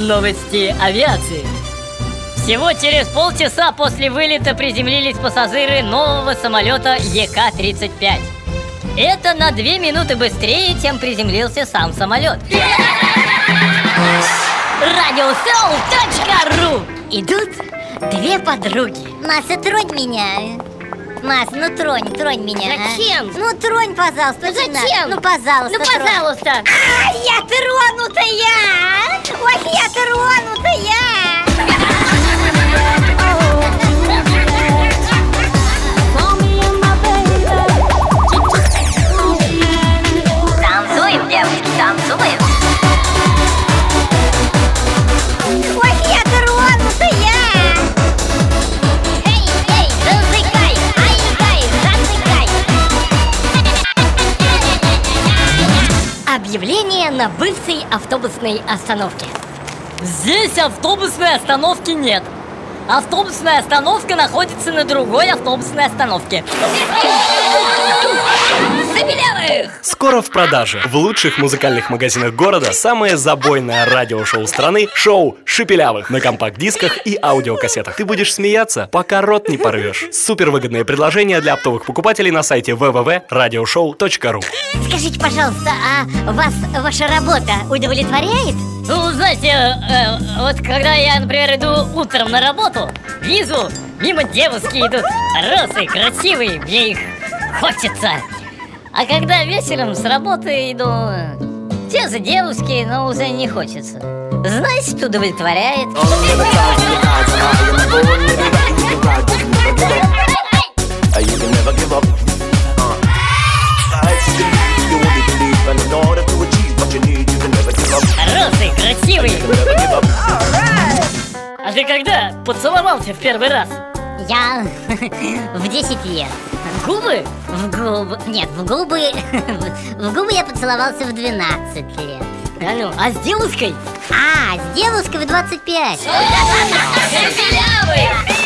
Новости авиации. Всего через полчаса после вылета приземлились пассажиры нового самолета ЕК-35. Это на две минуты быстрее, чем приземлился сам самолет. Радиосоу.ру Идут две подруги. Маса, тронь меня. Мас, ну тронь, тронь меня. а. Зачем? Ну тронь, пожалуйста. Зачем? надо. Ну, пожалуйста. Ну, тронь. пожалуйста. А, я тронутая! Объявление на бывшей автобусной остановке. Здесь автобусной остановки нет. Автобусная остановка находится на другой автобусной остановке. Забелевых! Скоро в продаже. В лучших музыкальных магазинах города самое забойное радиошоу страны – шоу «Шепелявых» на компакт-дисках и аудиокассетах. Ты будешь смеяться, пока рот не порвешь. Супервыгодные предложения для оптовых покупателей на сайте www.radioshow.ru Скажите, пожалуйста, а вас ваша работа удовлетворяет? Ну, знаете, э, вот когда я, например, иду утром на работу, вижу, мимо девушки идут росы, красивые, мне их хочется. А когда вечером с работы иду, те же девушки, но уже не хочется. Значит, удовлетворяет. Uh. Give up. А ты когда поцеловался в первый раз? Я в 10 лет. Губы? В губы... Нет, в губы... В губы я поцеловался в 12 лет. А ну, а с девушкой? А, с девушкой в 25. Танцуем, девочки, танцуем.